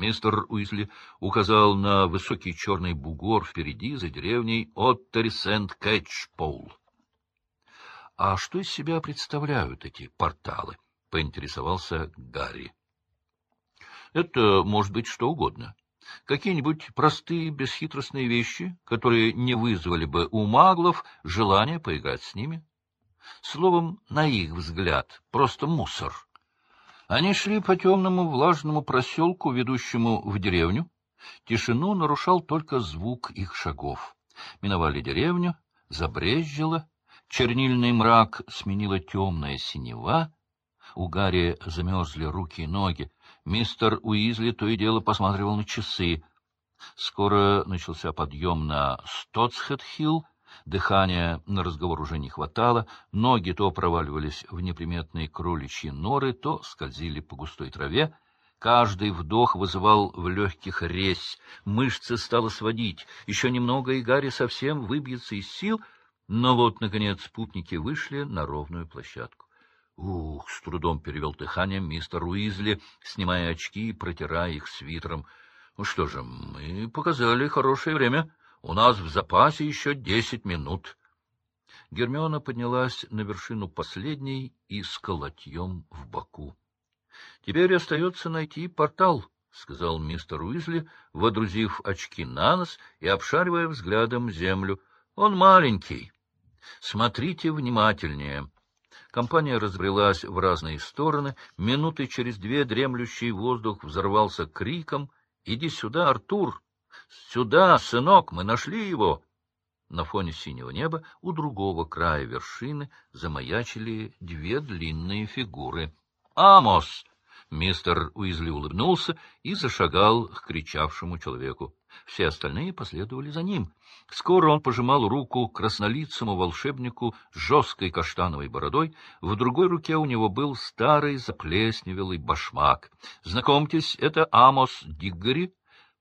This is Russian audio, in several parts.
Мистер Уизли указал на высокий черный бугор впереди, за деревней Оттери Сент-Кэтчпоул. — А что из себя представляют эти порталы? — поинтересовался Гарри. — Это может быть что угодно. Какие-нибудь простые, бесхитростные вещи, которые не вызвали бы у маглов желания поиграть с ними. Словом, на их взгляд, просто мусор — они шли по темному влажному проселку, ведущему в деревню. Тишину нарушал только звук их шагов. Миновали деревню, забрезжило, чернильный мрак сменила темная синева. У Гарри замерзли руки и ноги. Мистер Уизли то и дело посматривал на часы. Скоро начался подъем на Стоцхед-Хилл, Дыхания на разговор уже не хватало, ноги то проваливались в неприметные кроличьи норы, то скользили по густой траве. Каждый вдох вызывал в легких резь, мышцы стало сводить. Еще немного, и Гарри совсем выбьется из сил, но вот, наконец, спутники вышли на ровную площадку. Ух, с трудом перевел дыхание мистер Уизли, снимая очки и протирая их свитером. Ну что же, мы показали хорошее время. У нас в запасе еще десять минут. Гермиона поднялась на вершину последней и с колотьем в боку. — Теперь остается найти портал, — сказал мистер Уизли, водрузив очки на нос и обшаривая взглядом землю. — Он маленький. Смотрите внимательнее. Компания разбрелась в разные стороны. Минуты через две дремлющий воздух взорвался криком «Иди сюда, Артур!» Сюда, сынок, мы нашли его! На фоне синего неба у другого края вершины замаячили две длинные фигуры. «Амос!» Мистер Уизли улыбнулся и зашагал к кричавшему человеку. Все остальные последовали за ним. Скоро он пожимал руку краснолицому волшебнику с жесткой каштановой бородой. В другой руке у него был старый заплесневелый башмак. «Знакомьтесь, это Амос Диггори,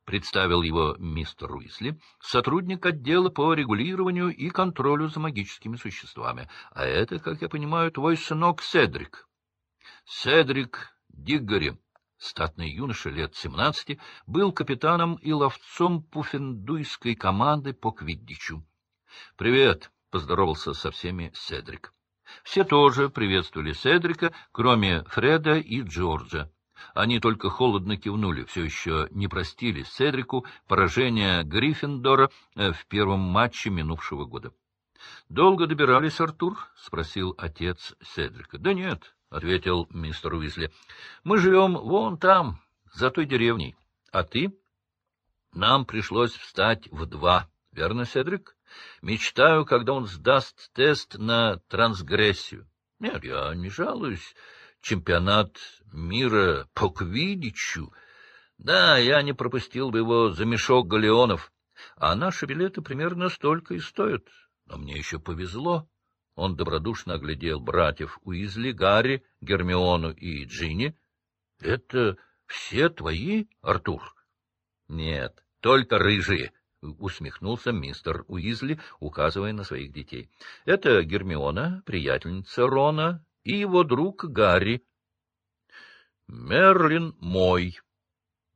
представил его мистер Уисли, сотрудник отдела по регулированию и контролю за магическими существами. А это, как я понимаю, твой сынок Седрик. Седрик Диггори, статный юноша лет семнадцати, был капитаном и ловцом пуффендуйской команды по квиддичу. — Привет! — поздоровался со всеми Седрик. Все тоже приветствовали Седрика, кроме Фреда и Джорджа. Они только холодно кивнули, все еще не простили Седрику поражение Гриффиндора э, в первом матче минувшего года. — Долго добирались, Артур? — спросил отец Седрика. — Да нет, — ответил мистер Уизли. — Мы живем вон там, за той деревней. А ты? — Нам пришлось встать в два. Верно, Седрик? Мечтаю, когда он сдаст тест на трансгрессию. Нет, я не жалуюсь чемпионат мира по квидичу. Да, я не пропустил бы его за мешок галеонов. А наши билеты примерно столько и стоят. Но мне еще повезло. Он добродушно оглядел братьев Уизли, Гарри, Гермиону и Джинни. — Это все твои, Артур? — Нет, только рыжие, — усмехнулся мистер Уизли, указывая на своих детей. — Это Гермиона, приятельница Рона, и его друг Гарри. «Мерлин мой!»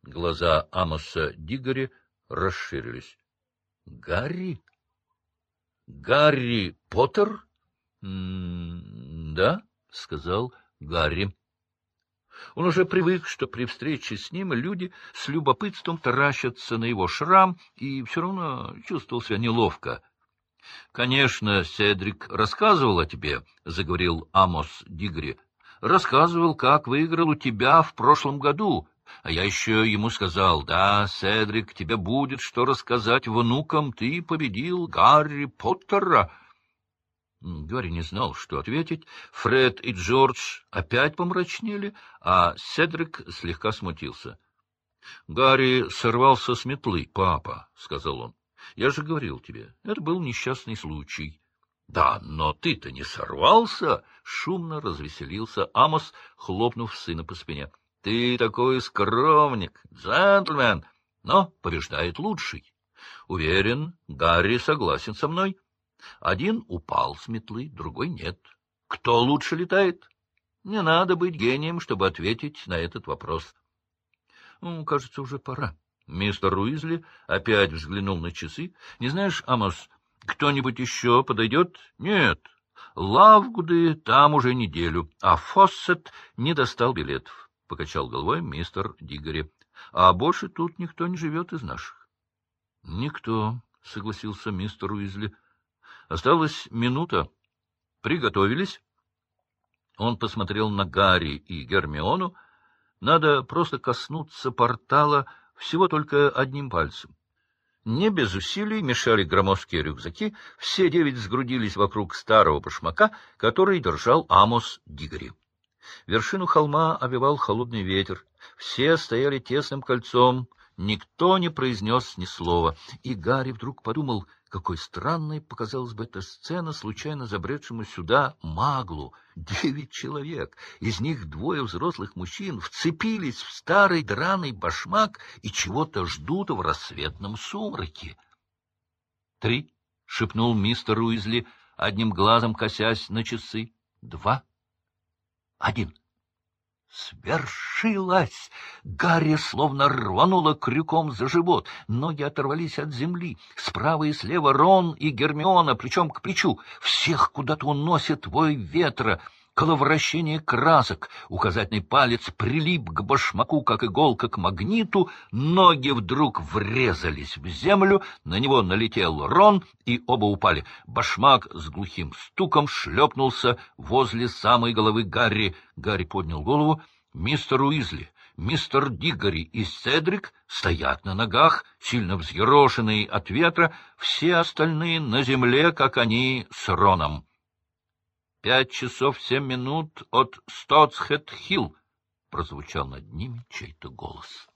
Глаза Амоса Дигори расширились. «Гарри? Гарри Поттер?» «Да», — сказал Гарри. Он уже привык, что при встрече с ним люди с любопытством таращатся на его шрам, и все равно чувствовал себя неловко. — Конечно, Седрик рассказывал о тебе, — заговорил Амос Дигри. — Рассказывал, как выиграл у тебя в прошлом году. А я еще ему сказал, да, Седрик, тебе будет что рассказать внукам, ты победил Гарри Поттера. Гарри не знал, что ответить. Фред и Джордж опять помрачнели, а Седрик слегка смутился. — Гарри сорвался с метлы, папа, — сказал он. Я же говорил тебе, это был несчастный случай. — Да, но ты-то не сорвался! — шумно развеселился Амос, хлопнув сына по спине. — Ты такой скромник, джентльмен, но побеждает лучший. Уверен, Гарри согласен со мной. Один упал с метлы, другой нет. Кто лучше летает? Не надо быть гением, чтобы ответить на этот вопрос. Ну, кажется, уже пора. Мистер Уизли опять взглянул на часы. — Не знаешь, Амос, кто-нибудь еще подойдет? — Нет. Лавгуды там уже неделю, а Фоссет не достал билетов, — покачал головой мистер Дигори. — А больше тут никто не живет из наших. — Никто, — согласился мистер Уизли. — Осталась минута. Приготовились? Он посмотрел на Гарри и Гермиону. Надо просто коснуться портала всего только одним пальцем. Не без усилий мешали громоздкие рюкзаки, все девять сгрудились вокруг старого башмака, который держал Амос Дигори. Вершину холма обивал холодный ветер, все стояли тесным кольцом, никто не произнес ни слова, и Гарри вдруг подумал — какой странной показалась бы эта сцена случайно забредшему сюда маглу. Девять человек, из них двое взрослых мужчин, вцепились в старый драный башмак и чего-то ждут в рассветном сумраке. «Три», — шепнул мистер Уизли, одним глазом косясь на часы. «Два. Один». Свершилось! Гарри словно рвануло крюком за живот. Ноги оторвались от земли. Справа и слева Рон и Гермиона, плечом к плечу. Всех куда-то уносит вой ветра коловращение красок. Указательный палец прилип к башмаку, как иголка к магниту. Ноги вдруг врезались в землю, на него налетел Рон, и оба упали. Башмак с глухим стуком шлепнулся возле самой головы Гарри. Гарри поднял голову. Мистер Уизли, мистер Диггори и Седрик стоят на ногах, сильно взъерошенные от ветра, все остальные на земле, как они с Роном. Пять часов семь минут от Стоцхед-Хилл, — прозвучал над ними чей-то голос.